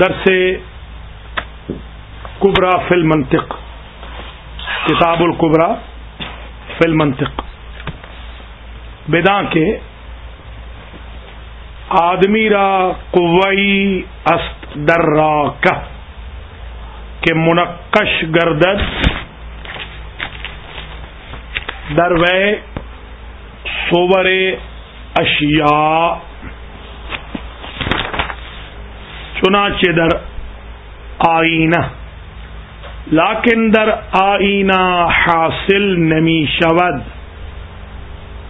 درس کبرا فل منطق کتاب القبرا فل منطق بدا کے آدمی را قوئی است در را کہ منقش گردد در وے سوبر اشیاء چنانچہ در آئینہ، لاکن در آئینہ حاصل نمی شود،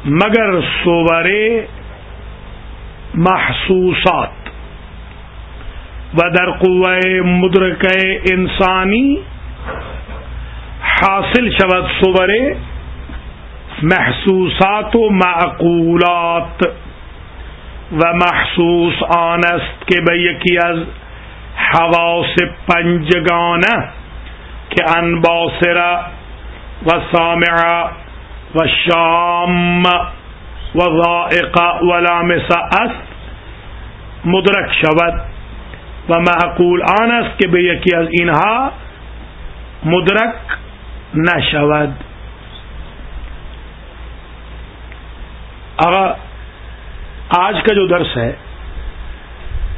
مگر سوورے محسوسات و در قوہ مدرک انسانی حاصل شود سوورے محسوسات و معقولات۔ و محسوس آنست کے بیکی از حواس پنجگانہ کہ انباصره و سامعا و شام و ذائقہ و لامسا است مدرک شود و محقول آنست کہ بیکی از اینها مدرک نشود۔ اگر آج کا جو درس ہے،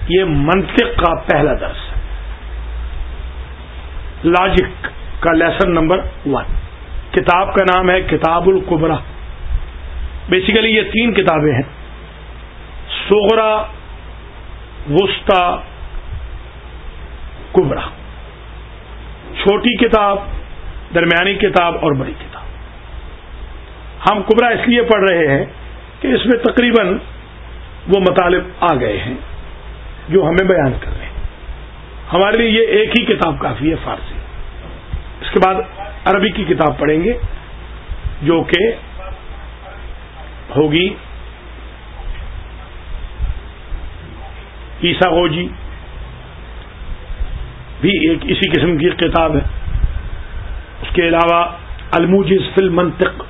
یہ منطق کا پہلا درس ہے۔ لاجک کا لیسن نمبر ون کتاب کا نام ہے کتاب القبرا بیسیکلی یہ تین کتابیں ہیں۔ سغرا وسطی، کبرا۔ چھوٹی کتاب، درمیانی کتاب اور بڑی کتاب۔ ہم کبرا اس لیے پڑھ رہے ہیں کہ اس میں تقریباً وہ مطالب آ گئے ہیں جو ہمیں بیان کر رہے ہیں۔ ہمارے لیے یہ ایک ہی کتاب کافی ہے، فارسی۔ اس کے بعد عربی کی کتاب پڑھیں گے، جو کہ ہوگی عیسا غوجی۔ بھی ایک اسی قسم کی کتاب ہے۔ اس کے علاوہ الموجز فل منطق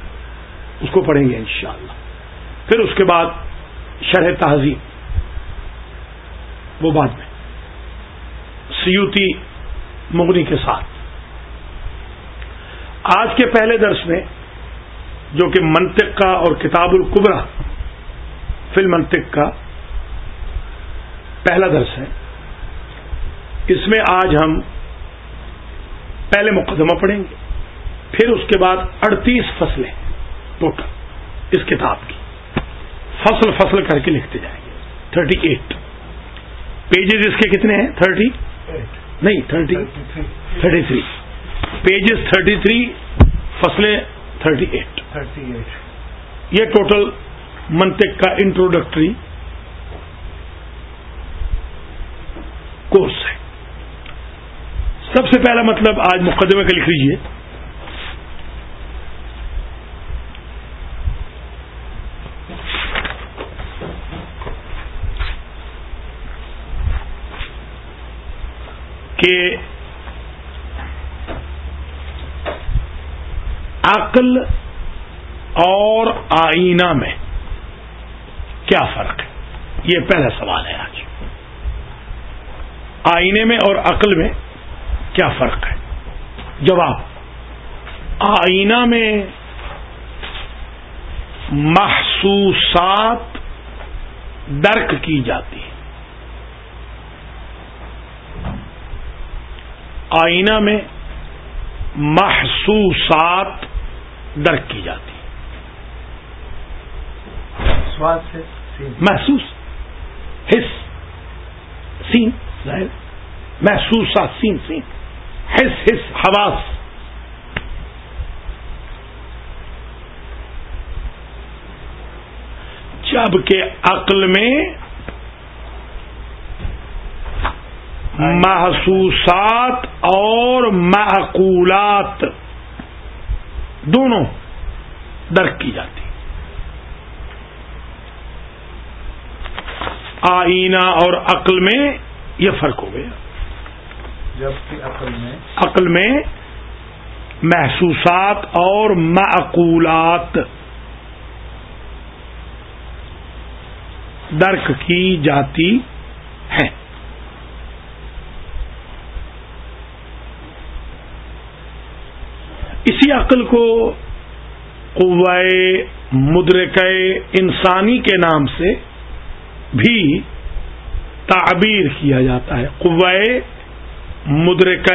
اس کو پڑھیں گے انشاءاللہ۔ پھر اس کے بعد شرح تہذیب۔ وہ بعد میں۔ سیوتی مغنی کے ساتھ۔ آج کے پہلے درس میں جو کہ منطق کا اور کتاب القبرا فل منطق کا پہلا درس ہے، اس میں آج ہم پہلے مقدمہ پڑھیں گے، پھر اس کے بعد اڑتیس فصلیں ٹوٹل اس کتاب کی۔ فصل فصل کر کے لکھتے جائیں گے۔ Thirty eight. پیجز اس کے کتنے ہیں؟ تھرٹی؟ نہیں thirty thirty three. Pages thirty three فصلیں تھرٹی ایٹ۔ Thirty eight. یہ ٹوٹل منطق کا انٹروڈکٹری کورس ہے۔ سب سے پہلا مطلب آج مقدمے کا لکھ لیجیے کہ عقل اور آئینہ میں کیا فرق ہے؟ یہ پہلا سوال ہے آج۔ آئینے میں اور عقل میں کیا فرق ہے؟ جواب آئینہ میں محسوسات درک کی جاتی آئینہ میں محسوسات درک کی جاتی محسوس۔ حص سین۔ محسوسات۔ سین۔ سین۔ حص حص حواس۔ جبکہ عقل میں محسوسات اور معقولات دونوں درک کی جاتی آئینہ اور عقل میں یہ فرق ہو گیا۔ جبکہ عقل میں عقل میں محسوسات اور معقولات درک کی جاتی ہیں عقل کو قوائے مدرک انسانی کے نام سے بھی تعبیر کیا جاتا ہے، قوائے مدرک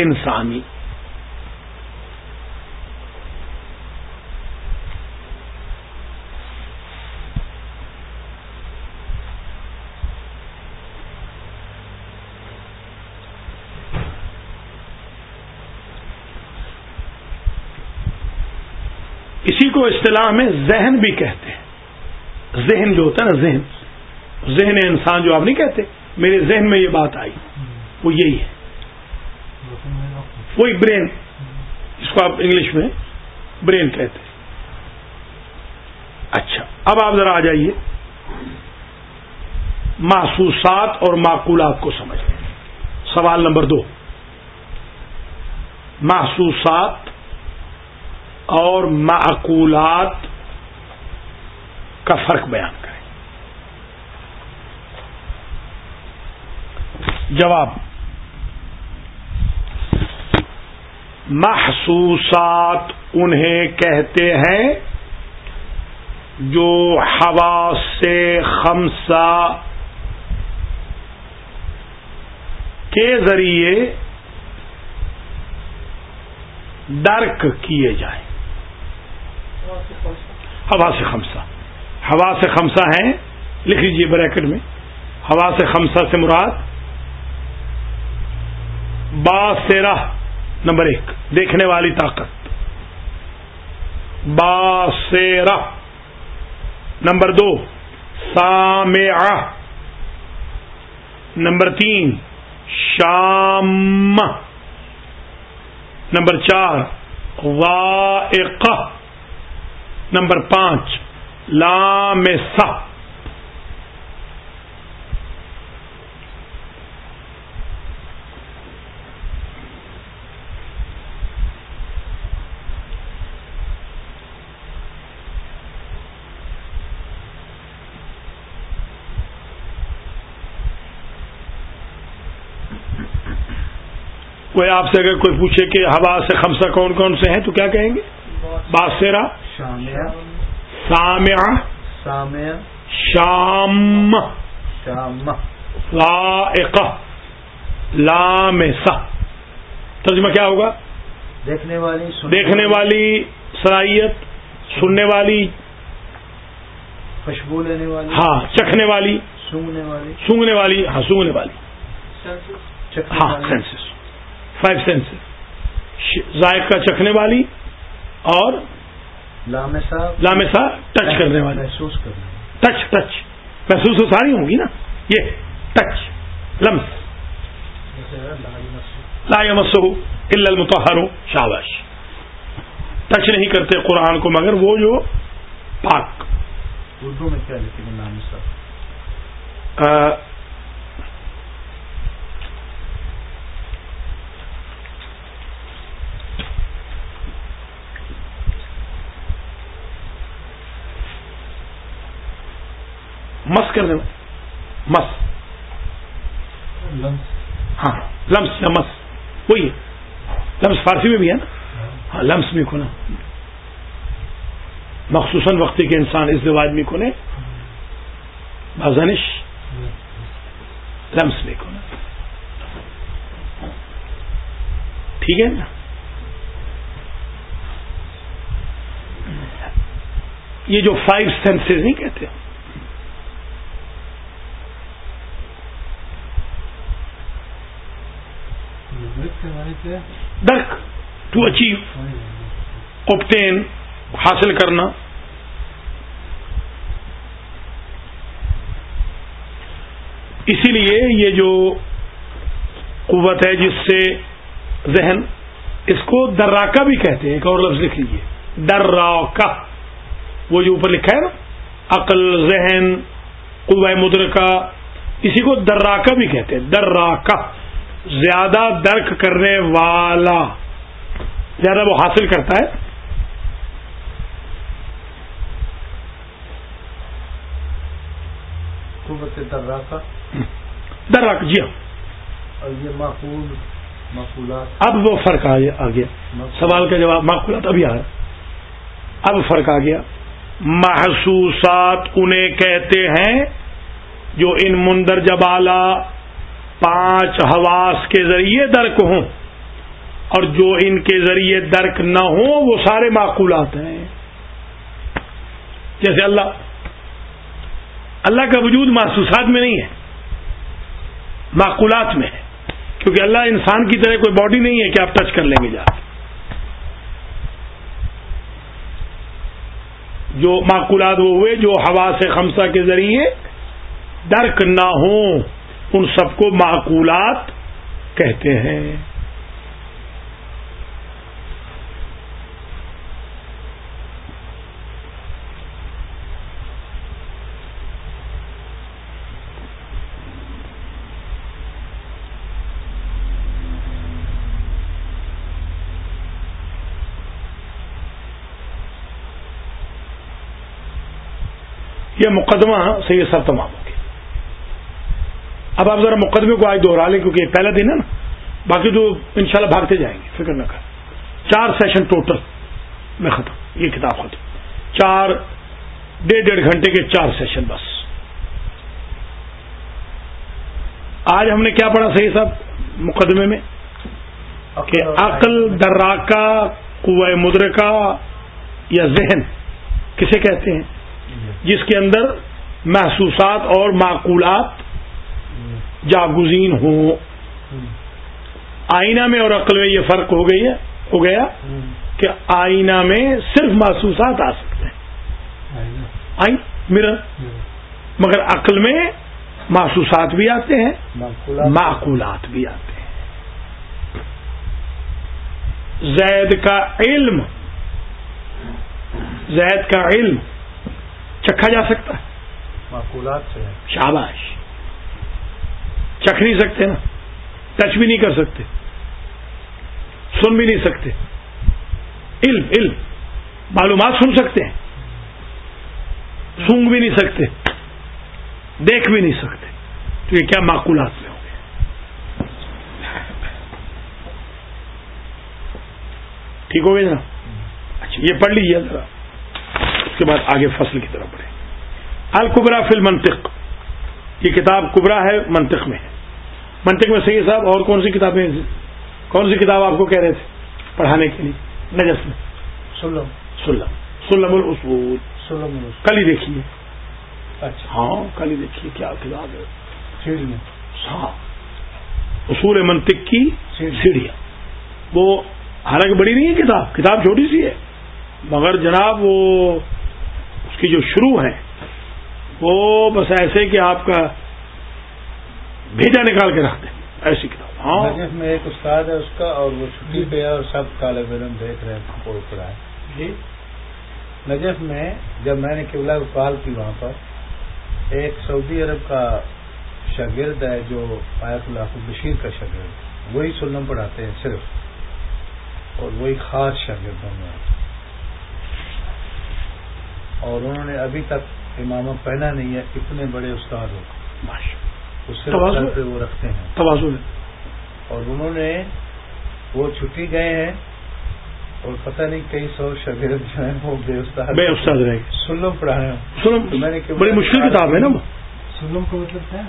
انسانی اسی کو اصطلاح میں ذہن بھی کہتے ہیں۔ ذہن جو ہوتا ہے نا، ذہن۔ ذہن انسان جو آپ نہیں کہتے، میرے ذہن میں یہ بات آئی۔ وہ یہی ہے۔ وہی برین۔ جس کو آپ انگلش میں برین کہتے ہیں۔ اچھا اب آپ ذرا آ جائیے۔ محسوسات اور معقولات کو سمجھ لیں سوال نمبر دو۔ محسوسات اور معقولات کا فرق بیان کریں۔ جواب محسوسات انہیں کہتے ہیں جو ہوا سے خمسہ کے ذریعے درک کیے جائیں۔ ہوا سے خمسہ۔ ہوا سے خمسہ ہیں، لکھ لیجیے بریکٹ میں۔ ہوا سے خمسہ سے مراد با نمبر ایک، دیکھنے والی طاقت۔ با نمبر دو سام نمبر تین شام نمبر چار وائق نمبر پانچ لام سا۔ کوئی آپ سے اگر کوئی پوچھے کہ ہوا سے خمسہ کون کون سے ہیں، تو کیا کہیں گے؟ باسرا سامع. شام. شام. لام سا ترجمہ کیا ہوگا؟ دیکھنے والی دیکھنے والی. صلاحیت سننے والی. خوشبو لینے والی. ہاں چکھنے والی. سونگنے والی. سونگنے والی ہاں سونگنے والی. ہاں سینسز فائیو سینس ذائقہ چکھنے والی اور لامسا لامسا ٹچ کرنے محسوس کرنے ٹچ ٹچ محسوس تو ساری ہوں گی نا؟ یہ ٹچ لمس۔ لا مسو الا المتحر شاباش۔ ٹچ نہیں کرتے قرآن کو مگر وہ جو پاک۔ اردو میں کیا لکھیں گے لامسا؟ مس کرنے میں مس۔ ہاں لمس یا مس۔ وہی ہے۔ لمس فارسی میں بھی ہے نا؟ ہاں لمس میں کھونا۔ مخصوصاً وقتی کے انسان اس رواج میں کھونے۔ بازنش۔ لمس میں کھونا۔ ٹھیک ہے نا؟ یہ جو فائیو سینسز نہیں کہتے درک ٹو اچیو اوپٹین حاصل کرنا. اسی لیے یہ جو قوت ہے جس سے ذہن، اس کو دراکا بھی کہتے ہیں، ایک اور لفظ لکھ لیجیے دراکا. وہ جو اوپر لکھا ہے نا، عقل، ذہن قوہ مدرکہ، اسی کو دراکا بھی کہتے ہیں. دراکا. زیادہ درک کرنے والا زیادہ وہ حاصل کرتا ہے قوت درا کا درک جی ہاں۔ اور یہ معقول مقولات اب وہ فرق آ گیا- آ گیا۔ سوال کا جواب معقولات ابھی آ رہا اب فرق آ گیا۔ محسوسات انہیں کہتے ہیں جو ان مندرجہ بالا پانچ حواس کے ذریعے درک ہوں اور جو ان کے ذریعے درک نہ ہوں وہ سارے معقولات ہیں۔ جیسے اللہ اللہ کا وجود محسوسات میں نہیں ہے، معقولات میں ہے، کیونکہ اللہ انسان کی طرح کوئی باڈی نہیں ہے کہ آپ ٹچ کر لیں گے جا جو معقولات وہ ہوئے، جو ہوا سے خمسہ کے ذریعے درک نہ ہوں۔ ان سب کو معقولات کہتے ہیں۔ یہ مقدمہ سے یہ سب تمام۔ اب آپ ذرا مقدمے کو آج دوہرا لیں کیونکہ یہ پہلا دن ہے نا۔ باقی تو انشاءاللہ بھاگتے جائیں گے فکر نہ کر۔ چار سیشن ٹوٹل میں ختم یہ کتاب ختم۔ چار ڈیڑھ ڈیڑھ گھنٹے کے چار سیشن بس۔ آج ہم نے کیا پڑھا صحیح صاحب مقدمے میں؟ کہ عقل دراکا قوہ مدرکہ یا ذہن کسے کہتے ہیں؟ جس کے اندر محسوسات اور معقولات جاگزین ہوں۔ آئینہ میں اور عقل میں یہ فرق ہو گئی ہے ہو گیا کہ آئینہ میں صرف محسوسات آ سکتے ہیں۔ آئی میرر مگر عقل میں محسوسات بھی آتے ہیں معقولات بھی آتے ہیں۔ زید کا علم زید کا علم چکھا جا سکتا ہے۔ معقولات سے۔ شاباش۔ چکھ نہیں سکتے نا ٹچ بھی نہیں کر سکتے سن بھی نہیں سکتے۔ علم علم معلومات سن سکتے ہیں۔ سونگ بھی نہیں سکتے دیکھ بھی نہیں سکتے۔ تو یہ کیا معقولات میں ہو گیا ٹھیک ہو گیا جناب؟ اچھا۔ یہ پڑھ لیجیے ذرا اس کے بعد آگے فصل کی طرف بڑھے القبرا فل منطق یہ کتاب کبرا ہے منطق میں۔ منطق میں صحیح صاحب اور کون سی کتابیں کون سی کتاب آپ کو کہہ رہے تھے پڑھانے کے لیے؟ نجس میں۔ سلم۔ سلم۔ سلم الاصول سلم کل ہی دیکھیے۔ اچھا۔ ہاں کل ہی دیکھیے کیا کتاب ہے۔ ہاں۔ اصول منطق کی سیڑھی۔ سیڑھیاں۔ وہ حالانکہ بڑی نہیں ہے کتاب کتاب چھوٹی سی ہے۔ مگر جناب وہ اس کی جو شروع ہے وہ بس ایسے کہ آپ کا بھیجا نکال کے رکھ دیں۔ ایسی کتاب۔ ہاں۔ میں ایک استاد ہے اس کا اور وہ چھٹی پہ ہے اور سب کالے بیرم دیکھ رہے ہیں کوئی پڑا ہے۔ جی۔ نجف میں جب میں نے قبلہ کال کی وہاں پر ایک سعودی عرب کا شاگرد ہے جو آیت اللہ بشیر کا شاگرد وہی سلم پڑھاتے ہیں صرف۔ اور وہی خاص شاگردوں میں۔ اور انہوں نے ابھی تک امامہ پہنا نہیں ہے اتنے بڑے استاد ہو اس سے وہ رکھتے ہیں۔ توازن ہے اور انہوں نے وہ چھٹی گئے ہیں اور پتہ نہیں کئی سو شاگرد جو ہیں وہ بے استاد بے استاد رہے سلم پڑھا رہے ہیں۔ سنو تو میں نے کہ- بڑی مشکل کتاب ہے نا وہ۔ سلم کا مطلب کیا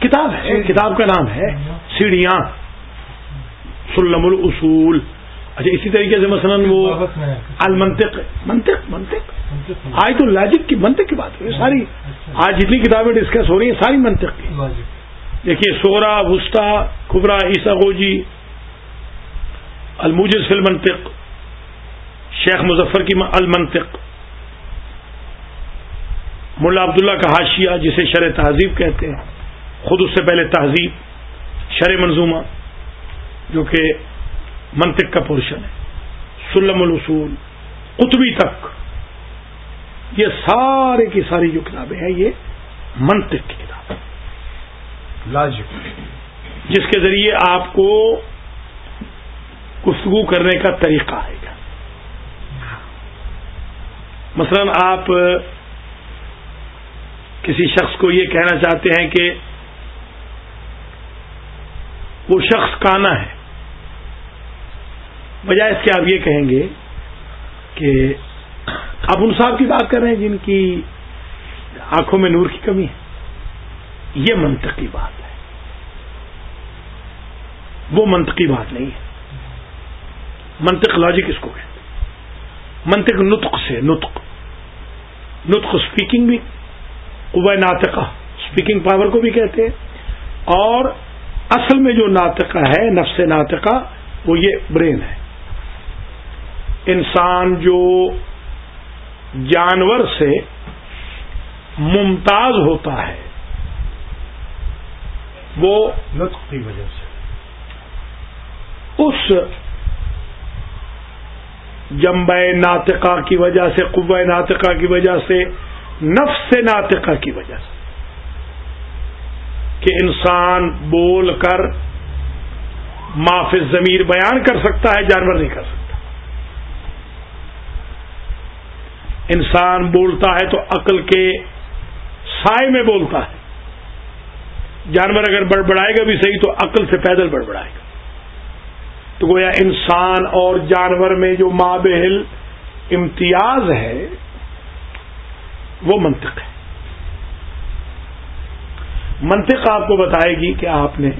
کتاب ہے کتاب کا نام ہے سیڑھیاں۔ سلم الاصول اچھا اسی طریقے سے مثلا وہ المنطق منطق منطق۔ آج تو لاجک کی منطق کی بات ہو رہی ہے ساری آج جتنی کتابیں ڈسکس ہو رہی ہیں ساری منطق کی۔ دیکھیے سورا وسطی کبرا عیسا گوجی الموجز فی المنطق شیخ مظفر کی المنطق ملا عبداللہ کا حاشیہ جسے شرح تہذیب کہتے ہیں خود اس سے پہلے تہذیب شرح منظومہ جو کہ منطق کا پورشن ہے۔ سلم الاصول قطبی تک۔ یہ سارے کی ساری جو کتابیں ہیں یہ منطق کی کتاب لاجک۔ جس کے ذریعے آپ کو گفتگو کرنے کا طریقہ آئے گا۔ مثلا آپ کسی شخص کو یہ کہنا چاہتے ہیں کہ وہ شخص کانا ہے۔ بجائے اس کے آپ یہ کہیں گے کہ آپ ان صاحب کی بات کر رہے ہیں جن کی آنکھوں میں نور کی کمی ہے۔ یہ منطقی بات ہے۔ وہ منطقی بات نہیں ہے۔ منطق لاجک اس کو کہتے منطق نطق سے نطق۔ نطق اسپیکنگ بھی قبا ناطقہ اسپیکنگ پاور کو بھی کہتے ہیں۔ اور اصل میں جو ناطقہ ہے، نفس ناطقہ، وہ یہ برین ہے۔ انسان جو جانور سے ممتاز ہوتا ہے وہ نطق کی وجہ سے۔ اس جمب ناطقہ کی وجہ سے قوہ ناطقہ کی وجہ سے نفس ناطقہ کی وجہ سے کہ انسان بول کر معاف ضمیر بیان کر سکتا ہے جانور نہیں کر سکتا۔ انسان بولتا ہے تو عقل کے سائے میں بولتا ہے۔ جانور اگر بڑبڑائے گا بھی صحیح تو عقل سے پیدل بڑبڑائے گا۔ تو گویا انسان اور جانور میں جو مابحل امتیاز ہے، وہ منطق ہے۔ منطق آپ کو بتائے گی کہ آپ نے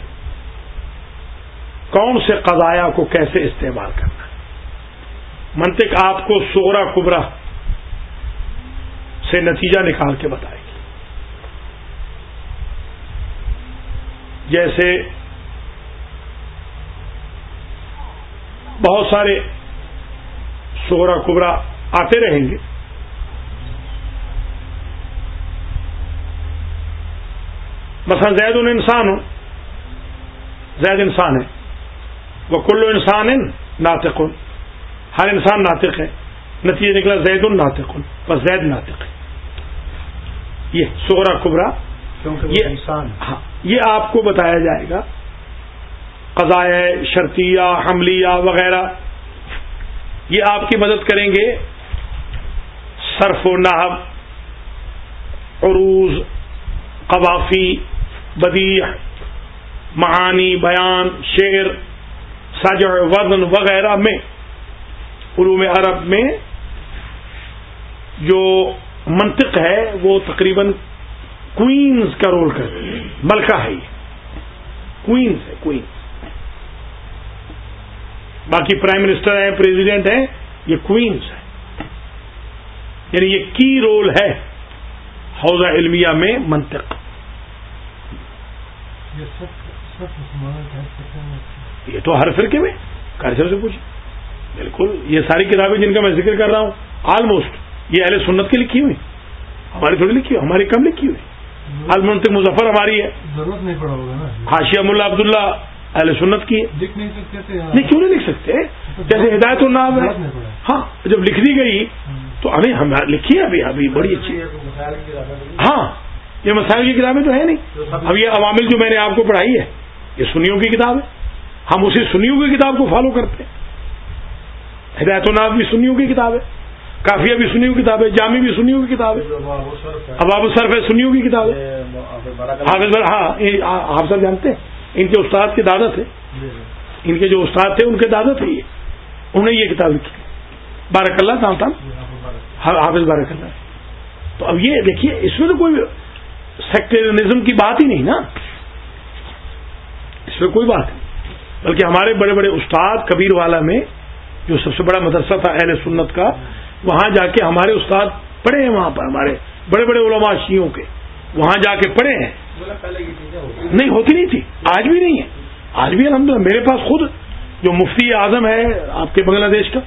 کون سے قضایا کو کیسے استعمال کرنا ہے۔ منطق آپ کو سورا کبرا سے نتیجہ نکال کے بتائے گی۔ جیسے بہت سارے سورا کبرا آتے رہیں گے۔ مثلا زید ان انسان ہو زید انسان ہے۔ وہ کلو انسان ناطق۔ ہر انسان ناطق ہے۔ نتیجہ نکلا زید ان ناطق۔ بس زید ناطق ہے۔ یہ سورا کبرا یہ انسان ہاں یہ آپ کو بتایا جائے گا۔ قضائے شرطیہ حملیہ وغیرہ یہ آپ کی مدد کریں گے۔ صرف و نحب عروض قوافی بدیع معانی بیان شعر سجع وزن وغیرہ میں علوم عرب میں جو منطق ہے وہ تقریباً کوئنز کا رول ہے ملکہ ہے یہ۔ کوئنز ہے کوئنز باقی پرائم منسٹر ہیں پریزیڈنٹ ہیں یہ کوئنز ہے۔ یعنی یہ کی رول ہے حوضہ علمیہ میں منطق۔ یہ تو ہر فرقے میں۔ کارچر سے پوچھیں۔ بالکل یہ ساری کتابیں جن کا میں ذکر کر رہا ہوں آلموسٹ یہ اہل سنت کی لکھی ہوئی ہماری تھوڑی لکھی ہوئی ہماری کم لکھی ہوئی۔ المنت مظفر ہماری ہے۔ ضرورت نہیں پڑا ہوگا نا؟ حاشیہ ملا عبداللہ اہل سنت کی۔ ہے لکھ نہیں سکتے نہیں کیوں نہیں لکھ سکتے؟ جیسے ہدایت النام ہے۔ ہاں جب لکھ دی گئی تو ہمیں ہم لکھی ہے ابھی ابھی بڑی اچھی۔ ہاں یہ مسائل کی کتابیں تو ہے نہیں۔ اب یہ عوامل جو میں نے آپ کو پڑھائی ہے یہ سنیوں کی کتاب ہے۔ ہم اسی سنیوں کی کتاب کو فالو کرتے ہیں۔ ہدایت الناب بھی سنیوں کی کتاب ہے۔ کافیہ بھی سنیوں کی کتاب ہے جامع بھی سنیوں کی کتاب ہے اباب الصرف ہے سنیوں کی کتاب ہے حافظ ہاں حافظ جانتے ہیں، ان کے استاد کے دادا تھے ان کے جو استاد تھے، ان کے دادا تھے یہ۔ انہوں نے یہ کتاب لکھی۔ بارک اللہ تھا۔ ہاں، حافظ بارک اللہ۔ تو اب یہ دیکھیے، اس میں تو کوئی سیکٹرزم کی بات ہی نہیں نا۔ اس میں کوئی بات نہیں۔ بلکہ ہمارے بڑے بڑے استاد کبیر والا میں، جو سب سے بڑا مدرسہ تھا، اہل سنت کا وہاں جا کے ہمارے استاد پڑھے ہیں وہاں پر، ہمارے بڑے بڑے علماء شیوں کے۔ وہاں جا کے پڑھے ہیں۔ نہیں، ہوتی نہیں تھی، آج بھی نہیں ہے۔ آج بھی الحمد میرے پاس خود جو مفتی اعظم ہے آپ کے بنگلہ دیش کا،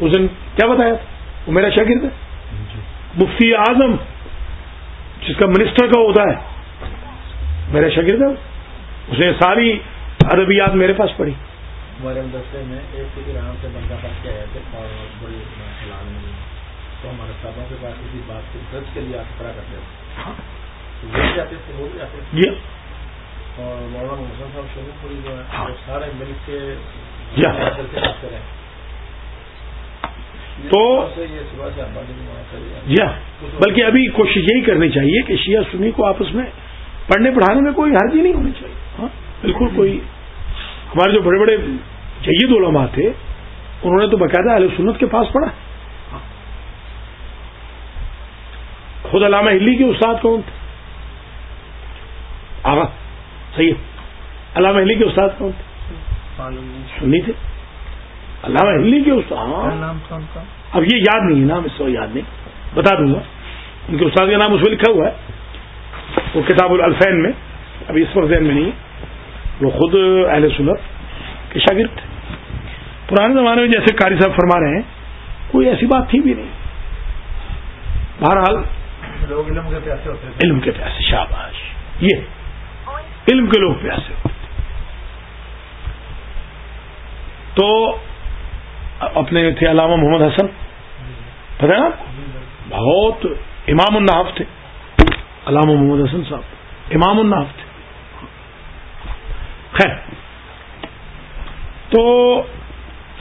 اس دن کیا بتایا تھا؟ وہ میرا شاگرد ہے۔ مفتی اعظم، جس کا منسٹر کا ہوتا ہے، میرا شاگرد ہے اس نے ساری ادبیات میرے پاس پڑھی۔ ہمارے مدرسے میں ایک رام سے بندہ پڑھ کے آئے تھے اور بڑی تو ہمارے صاحبوں کے پاس اسی بات کو درج کے لیے آپ کرا کرتے تھے۔ جاتے تھے وہ بھی جاتے تھے۔ جی۔ اور مولانا محسن صاحب شروع پوری جو ہے ہاں۔ سارے مل کے جی۔ بات کریں تو میں جی ہاں۔ بلکہ ابھی کوشش یہی کرنی چاہیے کہ شیعہ سنی کو آپس میں پڑھنے پڑھانے میں کوئی حرج ہی نہیں ہونی چاہیے۔ ہاں بالکل کوئی ہمارے جو بڑے بڑے جید علماء تھے انہوں نے تو باقاعدہ اہل سنت کے پاس پڑھا۔ خود علامہ ہلی کے استاد کون تھے؟ آگا صحیح ہے۔ علامہ ہلی کے استاد کون تھے؟ سنی تھے۔ علامہ ہلی کے استاد اب یہ یاد نہیں ہے نام اس وقت یاد نہیں۔ بتا دوں گا۔ ان کے استاد کا نام اس میں لکھا ہوا ہے وہ کتاب الفین میں ابھی اس وقت ذہن میں نہیں وہ خود اہل سنت کے شاگرد تھے۔ پرانے زمانے میں جیسے قاری صاحب فرما رہے ہیں کوئی ایسی بات تھی بھی نہیں۔ بہرحال لوگ علم کے پیاسے ہوتے ہیں علم کے پیاسے شاباش۔ یہ علم کے لوگ پیاسے ہوتے تو اپنے تھے علامہ محمد حسن۔ پتہ نا؟ بہت امام النحف تھے۔ علامہ محمد حسن صاحب امام النحف تھے۔ خیر تو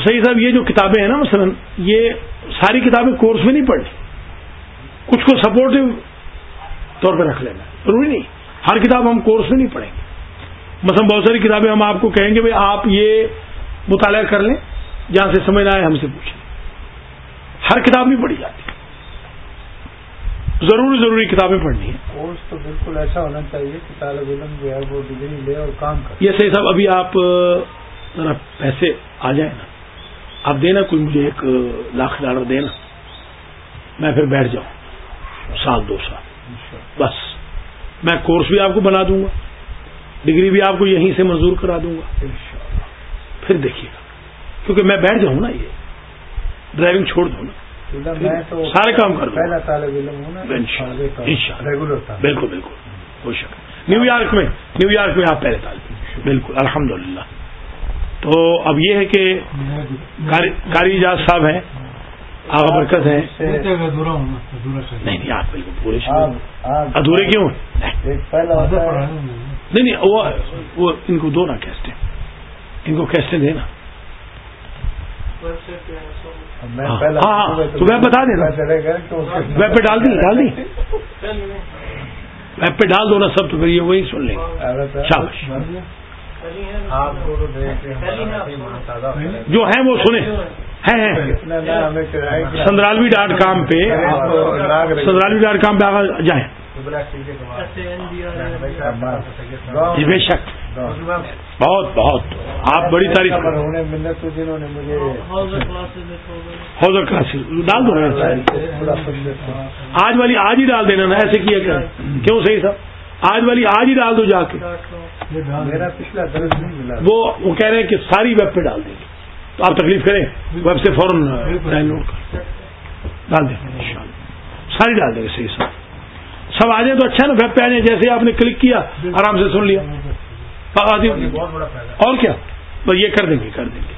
صحیح صاحب، یہ جو کتابیں ہیں نا، مثلا یہ ساری کتابیں کورس میں نہیں پڑھنی کچھ کو سپورٹو طور پہ رکھ لینا، ضروری نہیں۔ ہر کتاب ہم کورس میں نہیں پڑھیں گے۔ مثلا بہت ساری کتابیں ہم آپ کو کہیں گے، بھائی آپ یہ مطالعہ کر لیں، جہاں سے سمجھ نہ آئے ہم سے پوچھیں۔ ہر کتاب نہیں پڑھی جاتی۔ ضروری ضروری کتابیں پڑھنی ہیں۔ کورس تو بالکل ایسا ہونا چاہیے کہ طالب علم جو ہے وہ ڈگری لے اور کام کرے۔ یہ صحیح صاحب ابھی آپ ذرا پیسے آ جائیں نا۔ آپ دینا کوئی مجھے ایک لاکھ ڈالر دینا۔ میں پھر بیٹھ جاؤں۔ سال دو سال۔ بس۔ میں کورس بھی آپ کو بنا دوں گا۔ ڈگری بھی آپ کو یہیں سے منظور کرا دوں گا۔ پھر دیکھیے گا۔ کیونکہ میں بیٹھ جاؤں نا یہ۔ ڈرائیونگ چھوڑ دوں نا۔ سارے کام کر بالکل بالکل۔ کوئی شک نیو یارک میں نیو یارک میں آپ پہلے طالب بالکل الحمد للہ تو اب یہ ہے کہ کاری اجاز صاحب ہیں آغا برکت ہیں۔ نہیں نہیں آپ بالکل پورے ادھورے کیوں نہیں نہیں وہ ان کو دو نا کیسٹیں۔ ان کو کیسٹیں دینا ہاں ہاں. تو ویب بتا دینا ویب پہ ڈال دی ڈال دی۔ ویب پہ ڈال دو نا سب تو پھر یہ وہی سن لیں۔ گے شاباش۔ جو ہیں وہ سنیں۔ ہیں سندرالوی ڈاٹ کام پہ سندرالوی ڈاٹ کام پہ آگے جائیں۔ جی بے شک۔ بہت بہت۔ آپ بڑی تعریف جنہوں نے مجھے حوضر کلاسز ڈال دو نا۔ آج والی آج ہی ڈال دینا نا ایسے کیا کر کیوں صحیح صاحب؟ آج والی آج ہی ڈال دو جا کے۔ میرا پچھلا درج نہیں ملا۔ وہ وہ کہہ رہے ہیں کہ ساری ویب پہ ڈال دیں گے۔ تو آپ تکلیف کریں۔ ویب سے فوراً ڈاؤن لوڈ کر۔ ڈال دیں۔ گے ساری ڈال دیں گے صحیح صاحب۔ سب آ جائیں تو اچھا نا ویب پہ آ جائیں جیسے آپ نے کلک کیا آرام سے سن لیا۔ اور کیا؟ بس یہ کر دیں گے کر دیں گے۔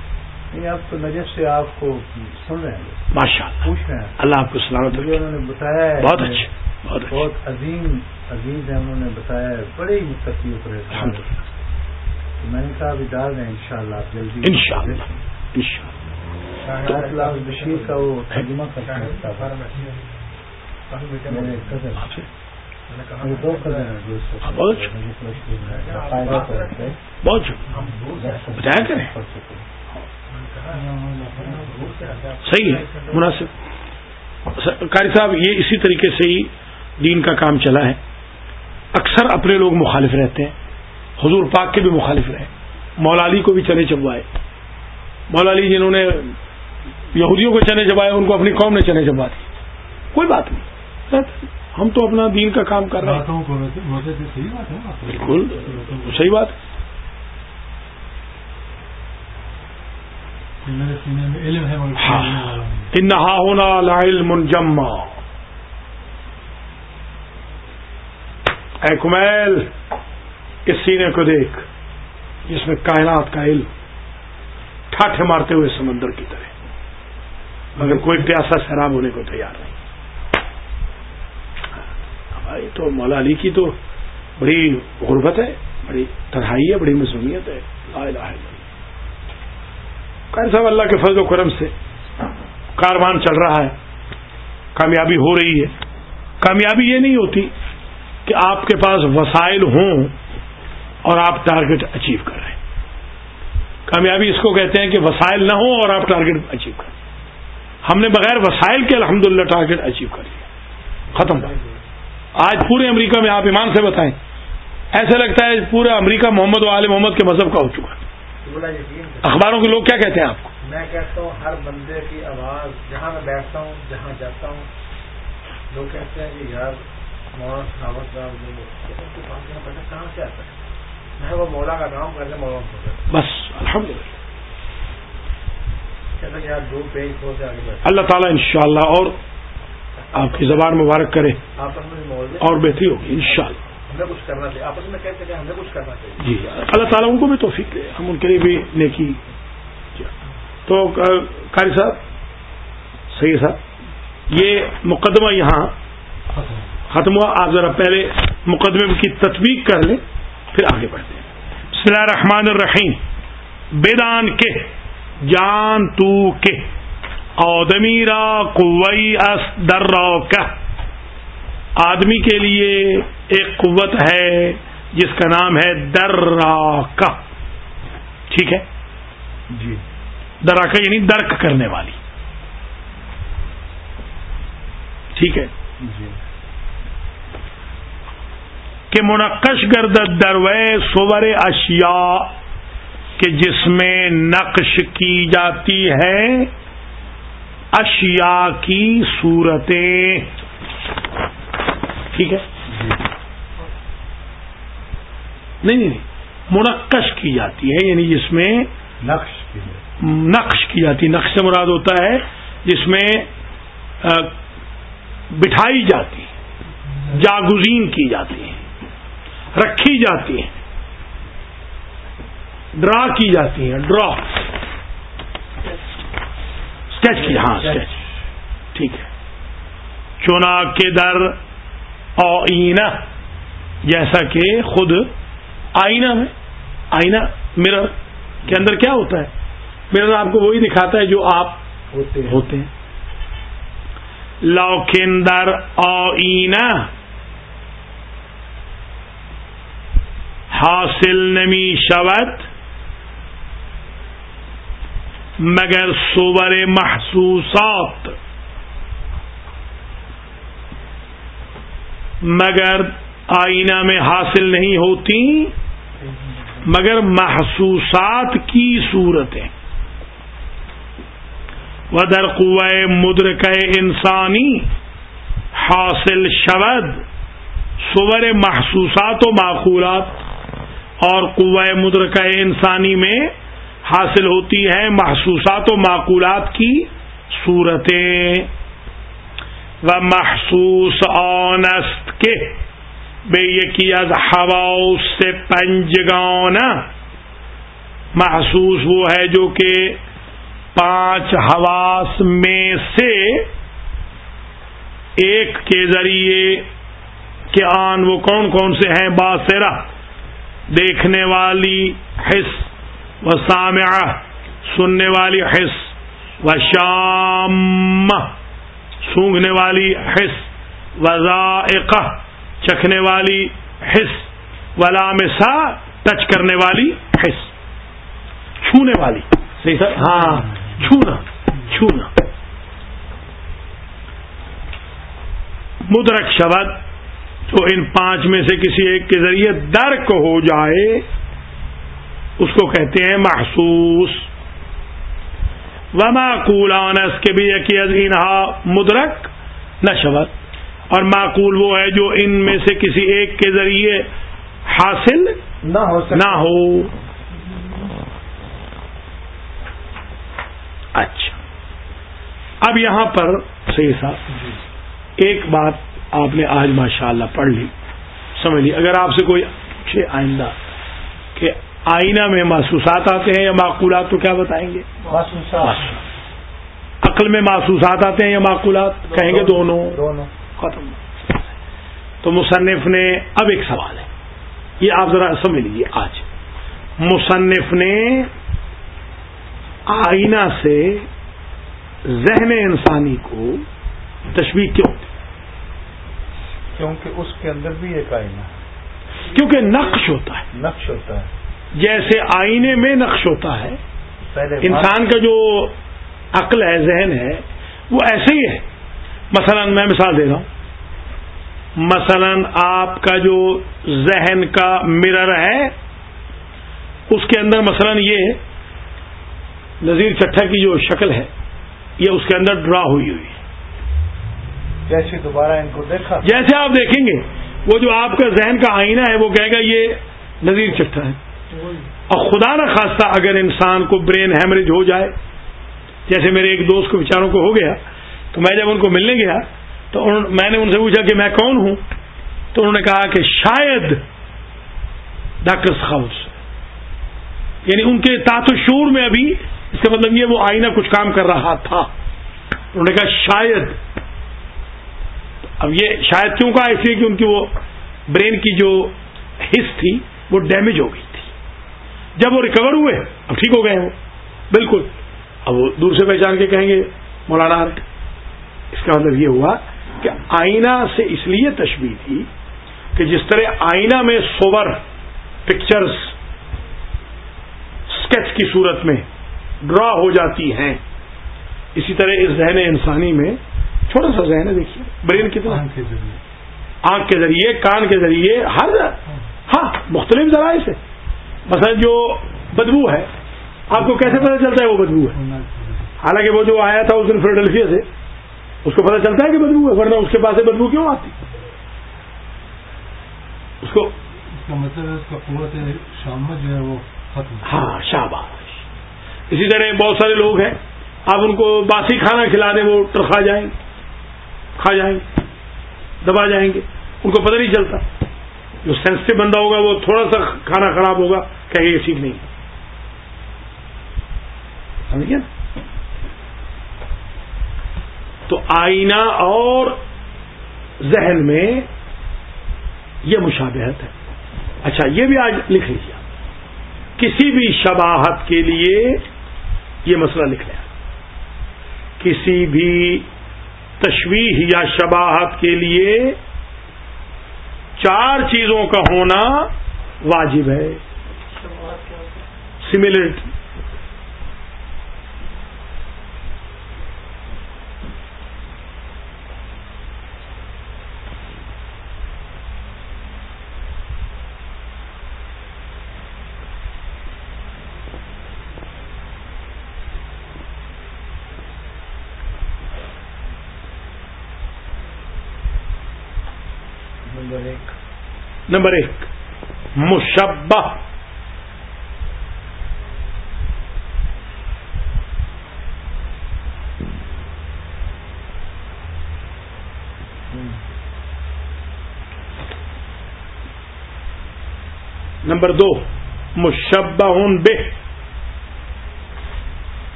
اب تو نجف سے آپ کو سن رہے ہیں۔ ماشاء اللہ۔ پوچھ رہے ہیں۔ اللہ آپ کو سلامت انہوں نے بتایا ہے بہت اچھا بہت اچھا۔ بہت عظیم عزیز ہے انہوں نے بتایا ہے۔ بڑے ہی الحمد للہ میں نے کہا ابھی ڈال دیں ان شاء اللہ آپ جلدی ان شاء اللہ ان شاء اللہ بشیر کا وہ ترجمہ کرتا ہے بہت بتایا کریں صحیح ہے، مناسب۔ قاری صاحب، یہ اسی طریقے سے ہی دین کا کام چلا ہے۔ اکثر اپنے لوگ مخالف رہتے ہیں۔ حضور پاک کے بھی مخالف رہے۔ مولا علی کو بھی چنے چبوائے۔ مولا علی جنہوں نے یہودیوں کو چنے چبائے ان کو اپنی قوم نے چنے چبا دی۔ کوئی بات نہیں۔ ہم تو اپنا دین کا کام کر رہے ہیں۔ بالکل صحیح بات۔ انہا ہونا لعلم جمع اے کمیل اس سینے کو دیکھ۔ جس میں کائنات کا علم۔ ٹھاٹھے مارتے ہوئے سمندر کی طرح۔ مگر کوئی پیاسا شراب ہونے کو تیار نہیں۔ بھائی تو مولا علی کی تو بڑی غربت ہے، بڑی تنہائی ہے، بڑی مصنوعیت ہے. لا الہ الا صاحب، اللہ کے فضل و کرم سے کاروان چل رہا ہے، کامیابی ہو رہی ہے۔ کامیابی یہ نہیں ہوتی کہ آپ کے پاس وسائل ہوں اور آپ ٹارگٹ اچیو کر رہے ہیں۔ کامیابی اس کو کہتے ہیں کہ وسائل نہ ہوں اور آپ ٹارگیٹ اچیو کریں ہم نے بغیر وسائل کے الحمدللہ ٹارگیٹ اچیو کر لیا۔ ختم آج پورے امریکہ میں آپ ایمان سے بتائیں۔ ایسا لگتا ہے پورا امریکہ محمد و عال محمد کے مذہب کا ہو چکا۔ ہے۔ اخباروں کے لوگ کیا کہتے ہیں آپ کو؟ میں کہتا ہوں ہر بندے کی آواز جہاں میں بیٹھتا ہوں جہاں جاتا ہوں لوگ کہتے ہیں کہ یار مولانا کہاں سے آتا ہے؟ میں وہ مولا کا کام کرتے مولانا بس الحمد للہ پیج اللہ تعالیٰ انشاءاللہ اور آپ کی زبان مبارک کرے اور بہتری ہوگی انشاءاللہ۔ ہمیں کچھ کرنا چاہیے۔ آپس میں کہتے ہیں ہمیں کچھ کرنا چاہیے۔ جی اللہ تعالیٰ ان کو بھی توفیق دے۔ ہم ان کے لیے بھی نیکی۔ تو قاری صاحب صحیح صاحب یہ مقدمہ یہاں ختم ہوا۔ آپ ذرا پہلے مقدمے کی تطبیق کر لیں پھر آگے بڑھتے ہیں۔ بسم اللہ الرحمن الرحیم۔ بیدان کے جان تو کے۔ آدمی را کوئی اس در آدمی کے لیے ایک قوت ہے جس کا نام ہے در کا ٹھیک ہے؟ جی۔ دراکا یعنی درک کرنے والی۔ ٹھیک ہے؟ جی۔ کہ منقش گرد دروے سور اشیاء کہ جس میں نقش کی جاتی ہے۔ اشیاء کی صورتیں۔ ٹھیک ہے؟ نہیں نہیں منقش کی جاتی ہے یعنی جس میں نقش نقش کی جاتی نقش سے مراد ہوتا ہے جس میں بٹھائی جاتی جاگزین کی جاتی ہے رکھی جاتی ہے ڈرا کی جاتی ہیں ڈرا۔ اسکیچ کی ہاں اسکیچ ٹھیک ہے. چنا کے در آئینہ. جیسا کہ خود آئینہ میں آئینہ مرر کے اندر کیا ہوتا ہے؟ مرر آپ کو وہی دکھاتا ہے جو آپ ہوتے ہیں. لوکندر آئینہ. حاصل نمی شوت مگر سور محسوسات۔ مگر آئینہ میں حاصل نہیں ہوتی، مگر محسوسات کی صورتیں۔ ودر قوائے مدرک انسانی حاصل شود۔ سور محسوسات و معقولات اور قوائے مدرک انسانی میں حاصل ہوتی ہے محسوسات و معقولات کی صورتیں۔ و محسوس آنست کے بے یکی از ہوا سے پنجگانا محسوس وہ ہے جو کہ پانچ حواس میں سے ایک کے ذریعے کے آن وہ کون کون سے ہیں باسرا دیکھنے والی حص و سامعہ سننے والی حص و شام سونگنے والی حص و ذائقہ چکھنے والی حص و لامسا ٹچ کرنے والی حص چھونے والی صحیح سر؟ ہاں چھونا چھونا۔ مدرک شبد تو ان پانچ میں سے کسی ایک کے ذریعے درک ہو جائے اس کو کہتے ہیں محسوس۔ وما کولانس کے بھی یقین مدرک نہ شبد اور معقول وہ ہے جو ان میں سے کسی ایک کے ذریعے حاصل نہ ہو نہ ہو۔ اچھا۔ اب یہاں پر صحیح صاحب ایک بات آپ نے آج ماشاء اللہ پڑھ لی سمجھ لی۔ اگر آپ سے کوئی پوچھے آئندہ کہ آئینہ میں محسوسات آتے ہیں یا معقولات تو کیا بتائیں گے؟ عقل میں محسوسات آتے ہیں یا معقولات؟ کہیں گے دونوں۔ ختم۔ تو مصنف نے اب ایک سوال ہے۔ یہ آپ ذرا سمجھ لیجیے آج۔ مصنف نے آئینہ سے ذہن انسانی کو تشویق کیوں؟ کیونکہ اس کے اندر بھی ایک آئینہ ہے۔ کیونکہ نقش ہوتا ہے۔ نقش ہوتا ہے۔ جیسے آئینے میں نقش ہوتا ہے۔ انسان کا جو عقل ہے ذہن ہے وہ ایسے ہی ہے۔ مثلا میں مثال دے رہا ہوں۔ مثلا آپ کا جو ذہن کا مرر ہے اس کے اندر مثلا یہ نذیر چٹھا کی جو شکل ہے یہ اس کے اندر ڈرا ہوئی ہوئی ہے۔ جیسے دوبارہ ان کو دیکھا۔ جیسے آپ دیکھیں گے وہ جو آپ کا ذہن کا آئینہ ہے وہ کہے گا یہ نذیر چٹھا ہے۔ اور خدا نہ خواستہ اگر انسان کو برین ہیمریج ہو جائے، جیسے میرے ایک دوست کو بچاروں کو ہو گیا، تو میں جب ان کو ملنے گیا، تو میں نے ان سے پوچھا کہ میں کون ہوں؟ تو انہوں نے کہا کہ شاید ڈاکٹر سخاؤس یعنی ان کے تات شور میں ابھی اس کا مطلب یہ وہ آئینہ کچھ کام کر رہا تھا۔ انہوں نے کہا شاید۔ اب یہ شاید کیوں کہا؟ اس لیے کہ ان کی وہ برین کی جو حص تھی وہ ڈیمیج ہو گئی۔ جب وہ ریکور ہوئے اب ٹھیک ہو گئے وہ۔ بالکل۔ اب وہ دور سے پہچان کے کہیں گے مولانا اس کا مطلب یہ ہوا کہ آئینہ سے اس لیے تشبیح تھی کہ جس طرح آئینہ میں سوور پکچرز اسکیچ کی صورت میں ڈرا ہو جاتی ہیں اسی طرح اس ذہن انسانی میں چھوٹا سا ذہن ہے دیکھیے برین کتنا۔ آنکھ کے ذریعے کان کے ذریعے ہر۔ ہاں مختلف ذرائع سے۔ مثلا جو بدبو ہے آپ کو کیسے پتہ چلتا ہے وہ بدبو ہے؟ حالانکہ وہ جو آیا تھا اس دن فیلڈلفیا سے اس کو پتہ چلتا ہے کہ بدبو ہے ورنہ اس کے پاس بدبو کیوں آتی؟ اس کو مطلب شام جو ہے وہ ہاں شاباش۔ اسی طرح بہت سارے لوگ ہیں آپ ان کو باسی کھانا کھلا دیں وہ ٹرخا جائیں کھا جائیں گے دبا جائیں گے ان کو پتہ نہیں چلتا۔ جو سینسٹو بندہ ہوگا وہ تھوڑا سا کھانا خراب ہوگا کہ یہ ٹھیک نہیں۔ سمجھے؟ تو آئینہ اور ذہن میں یہ مشابہت ہے۔ اچھا یہ بھی آج لکھ لیجیے کسی بھی شباہت کے لیے یہ مسئلہ لکھ لیا۔ کسی بھی تشویح یا شباہت کے لیے چار چیزوں کا ہونا واجب ہے. سملرٹی نمبر ایک۔ مشبہ۔ نمبر دو مشبہ بے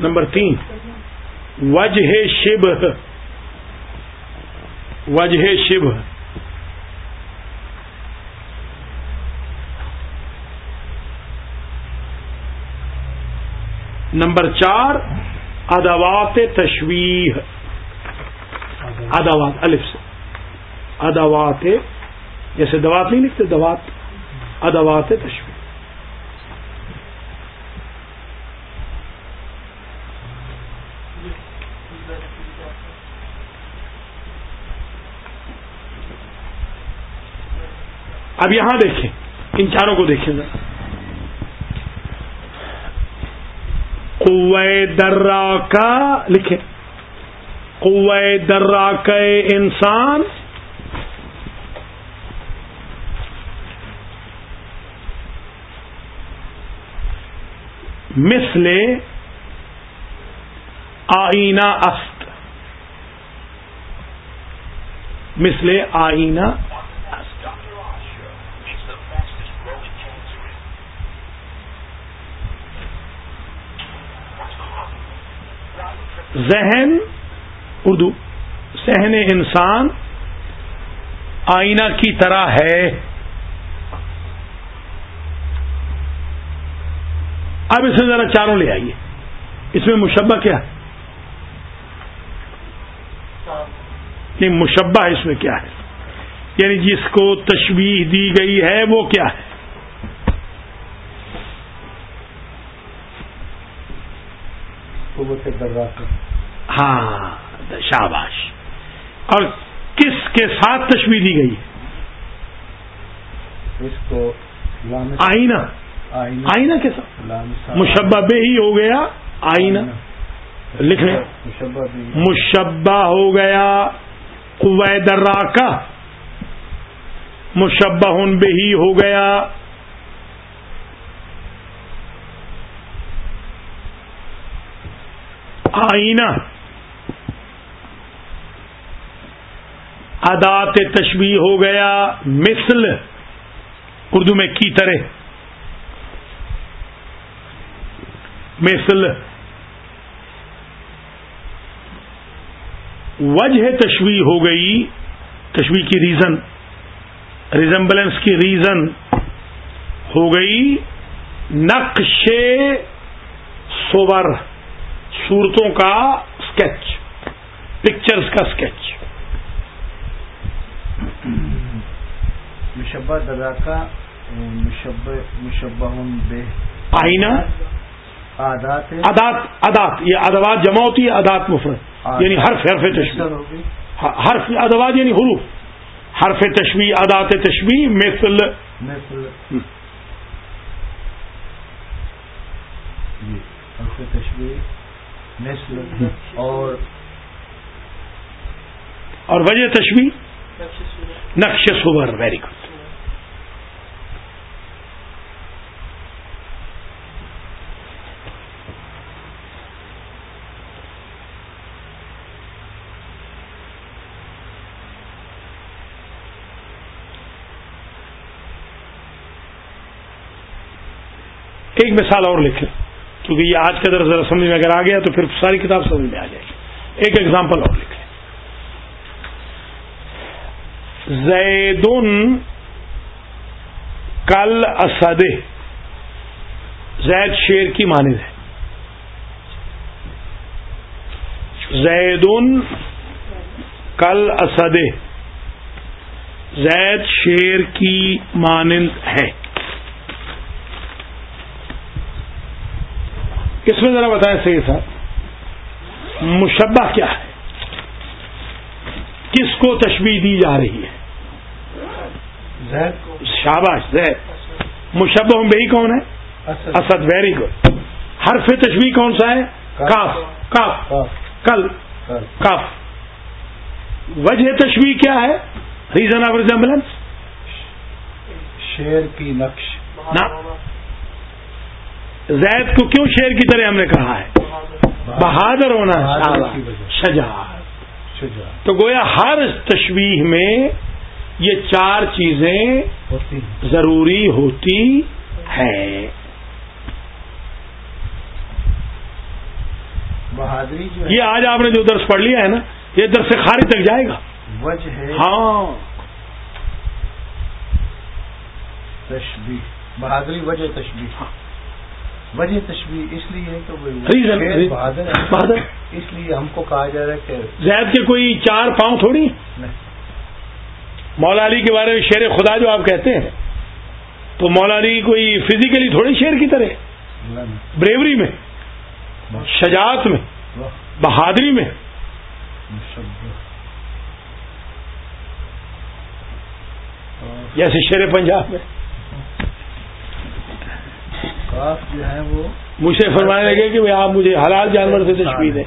نمبر تین وجہ شب وجہ شب نمبر چار، ادوات تشویح. ادوات، الف سے. ادوات، جیسے دوات نہیں لکھتے، دوات. ادوات تشویح. اب یہاں دیکھیں، ان چاروں کو دیکھیں۔ ذرا درا کا لکھیں۔ درا کا انسان۔ مثل آئینہ است۔ مثل آئینہ ذہن، اردو، ذہن انسان آئینہ کی طرح ہے۔ اب اس میں ذرا چاروں لے آئیے۔ اس میں مشبہ کیا ہے؟ نہیں، مشبہ اس میں کیا ہے؟ یعنی جس کو تشویح دی گئی ہے، وہ کیا ہے؟ ہاں شاباش۔ اور کس کے ساتھ تشویح دی گئی؟ اس کو آئینہ۔ آئینہ۔ کے ساتھ۔ مشبہ بے ہی ہو گیا۔ آئینہ۔ لکھ لیں۔ مشبہ ہو گیا۔ درا کا مشبہ بے ہی ہو گیا۔ آئینہ۔ ادات تشبیح ہو گیا، مثل اردو میں کی طرح۔ مثل وجہ تشویح ہو گئی تشویح کی ریزن ریزمبلنس کی ریزن ہو گئی، نقش سور صورتوں کا اسکیچ پکچرز کا اسکیچ مشبہ ددا کا مشبہ بے آئینہ؟ آدات ادات یہ ادوات جمع ہوتی ہے ادات مفرد. یعنی حرف حرف تشبیح حرف ادوات یعنی حروف. حرف تشبیح ادات تشبیح مثل. حرف تشبیح مثل اور اور وجہ تشبیح نقش سور۔ ویری گڈ ایک مثال اور لکھیں۔ کیونکہ یہ آج کا در ذرا سمجھ میں اگر آ گیا تو پھر ساری کتاب سمجھ میں آ جائے گی۔ ایک ایگزامپل اور لکھیں زیدن کل اسد زید شیر کی مانند ہے۔ زیدن کل اسد زید شیر کی مانند ہے۔ اس میں ذرا بتائیں صحیح صاحب مشبہ کیا ہے؟ کس کو تشبیح دی جا رہی ہے؟ شاباش زید۔ مشبہ بہی کون ہے اسد۔ ویری گڈ حرف تشبیح کون سا ہے؟ کاف۔ کاف کل۔ کاف۔ وجہ تشبیح کیا ہے؟ ریزن آف ریزمبلنس شیر کی نقش۔ زید کو کیوں شیر کی طرح ہم نے کہا ہے؟ بہادر ہونا شجا تو گویا ہر تشویح میں یہ چار چیزیں ضروری ہوتی ہے بہادری یہ آج آپ نے جو درس پڑھ لیا ہے نا یہ درس خارج تک جائے گا۔ وجہ ہاں۔ تشبیح بہادری وجہ تشبیح ہاں۔ وجہ تشبیح اس لیے کہ بہادر اس لیے ہم کو کہا جا رہا ہے کہ زید کے کوئی چار پاؤں تھوڑی؟ مولا علی کے بارے میں شیر خدا جو آپ کہتے ہیں تو مولا علی کوئی فزیکلی تھوڑی شیر کی طرح؟ بریوری میں شجاعت میں بہادری میں۔ جیسے شیر پنجاب میں۔ جو ہے وہ مجھ سے فرمانے لگے کہ آپ مجھے حلال جانور سے تشویش ہے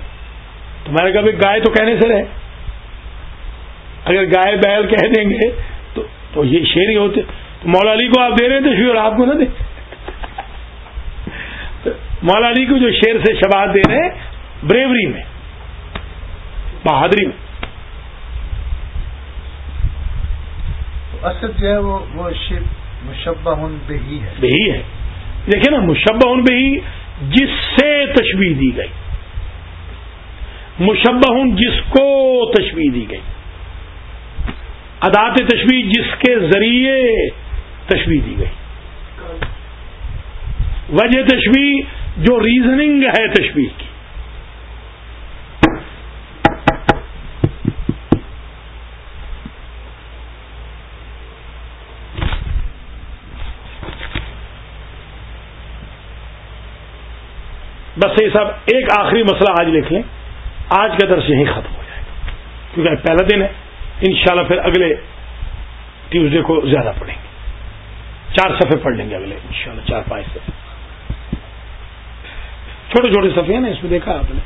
تو میں نے کہا گائے تو کہنے سے رہے۔ اگر گائے بیل کہہ دیں گے تو تو یہ شیر ہی ہوتے۔ تو مولا علی کو آپ دے رہے ہیں تشویش اور آپ کو نہ دیں۔ مولا علی کو جو شیر سے شباہت دے رہے ہیں بریوری میں بہادری میں۔ اصل جو ہے وہ مشبہ بہی ہے۔ بہی ہے۔ دیکھیں نا، مشبہ ان بھی جس سے تشبیح دی گئی۔ مشبہ جس کو تشبیح دی گئی۔ ادات تشبیح جس کے ذریعے تشبیح دی گئی۔ وجہ تشبیح جو ریزننگ ہے تشبیح کی۔ بس یہ سب ایک آخری مسئلہ آج لکھ لیں۔ آج کا درس یہیں ختم ہو جائے گا۔ کیونکہ پہلا دن ہے۔ انشاءاللہ پھر اگلے ٹیوزڈے کو زیادہ پڑھیں گے۔ چار صفحے پڑھ لیں گے اگلے، انشاءاللہ چار پانچ صفحے۔ چھوٹے چھوٹے صفحے ہیں نا، اس میں دیکھا آپ نے۔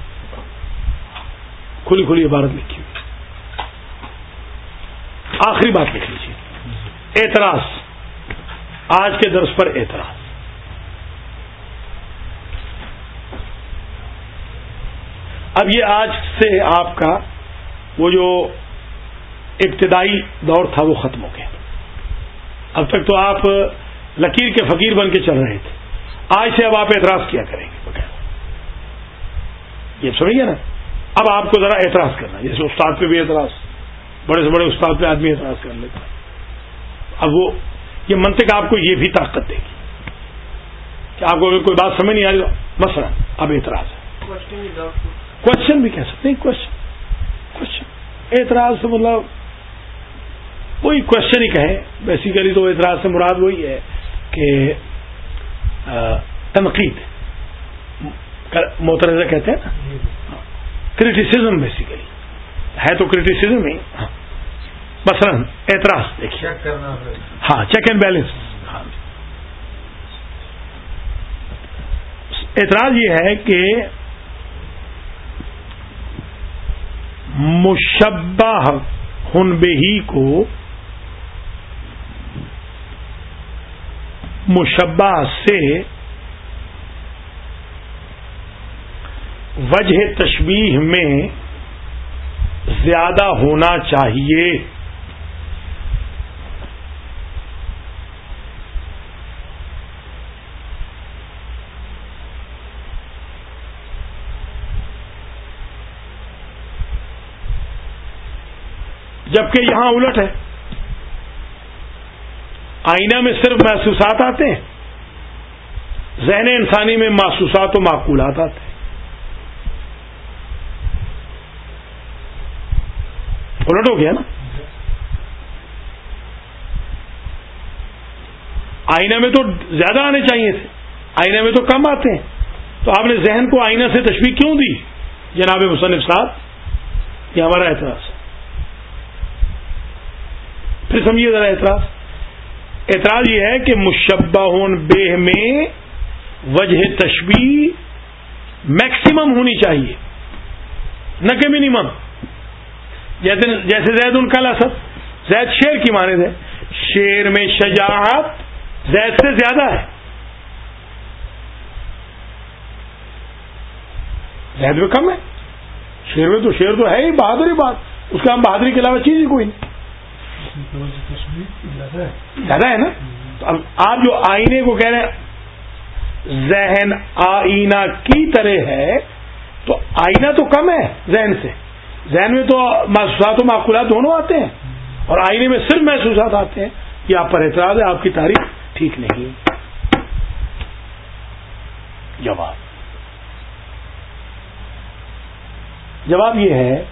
کھلی کھلی عبارت لکھی ہوئی۔ آخری بات لکھ لیجیے اعتراض۔ آج کے درس پر اعتراض۔ اب یہ آج سے آپ کا وہ جو ابتدائی دور تھا وہ ختم ہو گیا۔ اب تک تو آپ لکیر کے فقیر بن کے چل رہے تھے۔ آج سے اب آپ اعتراض کیا کریں گے۔ بغیر یہ سمجھیے نا۔ اب آپ کو ذرا اعتراض کرنا جیسے استاد پہ بھی اعتراض، بڑے سے بڑے استاد پہ آدمی اعتراض کر لیتا اب وہ یہ منطق آپ کو یہ بھی طاقت دے گی کہ آپ کو اگر کوئی بات سمجھ نہیں آ رہی مسئلہ، اب اعتراض ہے۔ کوشچن بھی کہہ سکتے ہیں کوشچن کوشچن اعتراض سے مطلب کوئی کوشچن ہی کہیں بیسیکلی تو اعتراض سے مراد وہی ہے کہ تنقید. محترضہ کہتے ہیں نا؟ کریٹیسزم بیسیکلی ہے تو کریٹیسزم ہی. مثلا اعتراض دیکھیے. ہاں چیک اینڈ بیلنس اعتراض یہ ہے کہ مشبہ ہن بہی کو مشبہ سے وجہ تشبیح میں زیادہ ہونا چاہیے۔ جبکہ یہاں الٹ ہے۔ آئینہ میں صرف محسوسات آتے ہیں۔ ذہن انسانی میں محسوسات و معقولات آتے ہیں۔ الٹ ہو گیا نا؟ آئینہ میں تو زیادہ آنے چاہیے تھے۔ آئینہ میں تو کم آتے ہیں۔ تو آپ نے ذہن کو آئینہ سے تشویق کیوں دی؟ جناب مصنف صاحب، یہ ہمارا اعتراض ہے۔ پھر سمجھیے ذرا اعتراض۔ اعتراض یہ ہے کہ مشبہ بے میں وجہ تشبیح میکسیمم ہونی چاہیے۔ نہ کہ منیمم جیسے جیسے زید ان کا لسد زید شیر کی مانے تھے شیر میں شجاعت زید سے زیادہ ہے۔ زید میں کم ہے۔ شیر میں تو شیر تو ہے ہی، بہادری بات اس کا ہم بہادری کے علاوہ چیز ہی کوئی نہیں۔ زیادہ ہے نا؟ تو آپ جو آئینے کو کہہ رہے ہیں، ذہن آئینہ کی طرح ہے، تو آئینہ تو کم ہے ذہن سے۔ ذہن میں تو محسوسات و معقولات دونوں آتے ہیں، اور آئینے میں صرف محسوسات آتے ہیں یہ آپ پر اعتراض ہے، آپ کی تاریخ ٹھیک نہیں جواب۔ جواب یہ ہے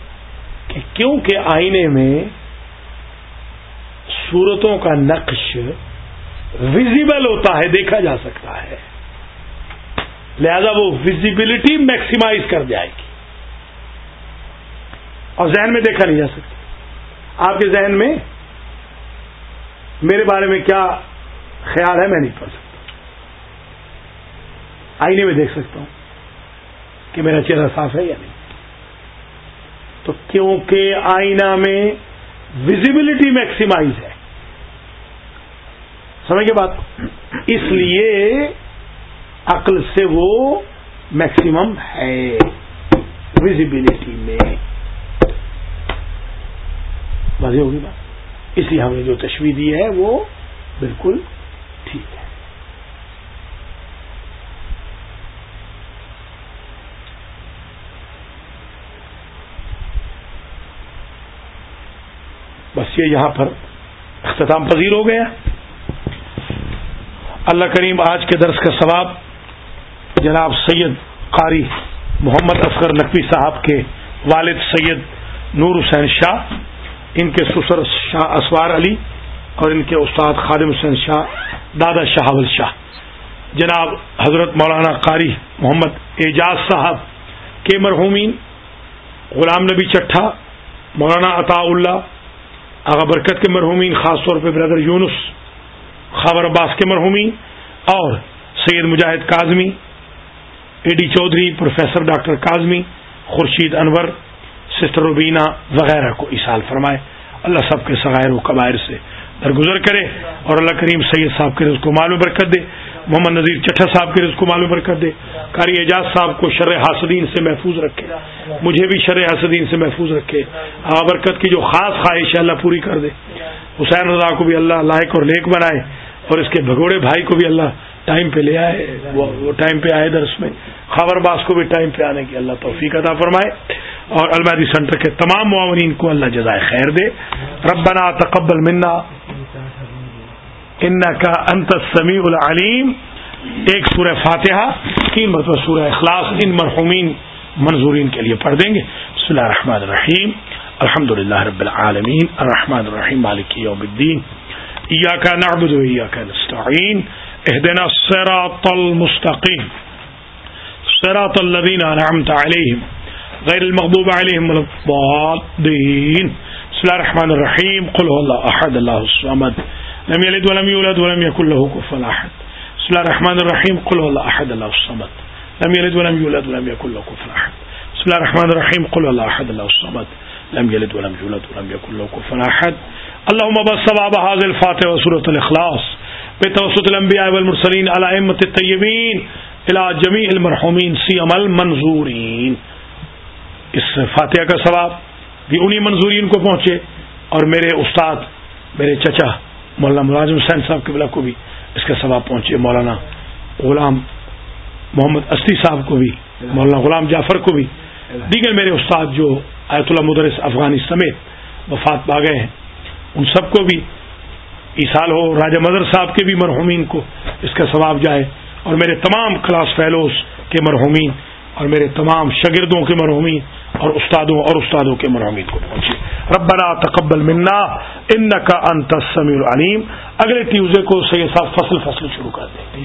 کہ کیونکہ آئینے میں صورتوں کا نقش ویزیبل ہوتا ہے، دیکھا جا سکتا ہے۔ لہذا وہ ویزیبلٹی میکسیمائز کر جائے گی۔ اور ذہن میں دیکھا نہیں جا سکتا۔ آپ کے ذہن میں میرے بارے میں کیا خیال ہے؟ میں نہیں پڑھ سکتا۔ آئینے میں دیکھ سکتا ہوں کہ میرا چہرہ صاف ہے یا نہیں۔ تو کیونکہ آئینہ میں ویزیبلٹی میکسیمائز ہے سمجھ کے بات۔ اس لیے عقل سے وہ میکسیمم ہے۔ ویزیبلٹی میں۔ بازی ہوگی بات؟ اس لیے ہم نے جو تشویح دی ہے وہ بالکل ٹھیک ہے۔ بس یہ یہاں پر اختتام پذیر ہو گیا۔ اللہ کریم آج کے درس کا ثواب جناب سید قاری محمد اصغر نقوی صاحب کے والد سید نور حسین شاہ، ان کے سسر شاہ اسوار علی اور ان کے استاد خادم حسین شاہ، دادا شہاول شاہ۔ جناب حضرت مولانا قاری محمد اعجاز صاحب، کے مرحومین غلام نبی چٹھا، مولانا عطا اللہ آغا برکت کے مرحومین، خاص طور پہ بردر یونس خبر عباس کے مرحومین اور Syed Mujahid Kazmi A D Chaudhry, professor doctor Kazmi, Khurshid Anwar, sister Rubina وغیرہ کو اشال فرمائے۔ اللہ سب کے سغیر و قبائر سے درگزر کرے اور اللہ کریم سید صاحب کے رزق کو معلوم برکت دے، محمد نذیر چٹھا صاحب کے رزق کو معلوم برکت دے۔ قاری اعجاز صاحب کو شر حاسدین سے محفوظ رکھے۔ مجھے بھی شر حاسدین سے محفوظ رکھے۔ برکت کی جو خاص خواہش ہے، اللہ پوری کر دے۔ حسین رضا کو بھی اللہ لائق اور نیک بنائے اور اس کے بھگوڑے بھائی کو بھی اللہ ٹائم پہ لے آئے، وہ ٹائم پہ آئے درس میں۔ خبر باز کو بھی ٹائم پہ آنے کی اللہ توفیق عطا فرمائے۔ اور المادی سینٹر کے تمام معاونین کو اللہ جزائے خیر دے۔ ربنا تقبل منا۔ ان کا انت سمیع العلیم۔ ایک سورہ فاتحہ، تین مرتبہ سورہ اخلاص، ان مرحومین منظورین کے لیے پڑھ دیں گے۔ بسم اللہ الرحمن الرحیم۔ الحمد للہ رب العالمین، الرحمن الرحیم، مالک یوم الدین۔ ایاک نعبد و ایاک نستعین۔ اهدنا الصراط المستقيم صراط الذين أنعمت عليهم غير المغضوب عليهم ولا الضالين بسم الله الرحمن الرحيم قل هو الله أحد الله الصمد۔ لم يلد ولم يولد ولم يكن له كفوا أحد بسم الله الرحمن الرحيم قل هو الله أحد الله الصمد۔ لم يلد ولم يولد ولم يكن له كفوا أحد بسم الله الرحمن الرحيم قل هو الله أحد الله الصمد۔ لم يلد ولم يولد ولم يكن له كفوا أحد. اللهم بس ثواب هذه الفاتحة وسورة الإخلاص. بتوسط الانبیاء والمرسلین علی ائمه الطیبین الى جميع المرحومین سی عمل منظورین اس فاتحہ کا ثواب بھی انہی منظورین کو پہنچے اور میرے استاد میرے چچا مولانا ملازم حسین صاحب کے بلا کو بھی اس کا ثواب پہنچے مولانا غلام محمد اسلی صاحب کو بھی مولانا غلام جعفر کو بھی دیگر میرے استاد جو آیت اللہ مدرس افغانی سمیت وفات پا گئے ہیں۔ ان سب کو بھی ایسال ہو، راجہ مدر صاحب کے بھی مرحومین کو اس کا ثواب جائے۔ اور میرے تمام کلاس فیلوز کے مرحومین اور میرے تمام شاگردوں کے مرحومین اور استادوں اور استادوں کے مرحومین کو پہنچے۔ ربنا تقبل منا ان کا انت سمیع العلیم۔ اگلے ٹیوزڈے کو سید صاحب فصل فصل شروع کر دیں۔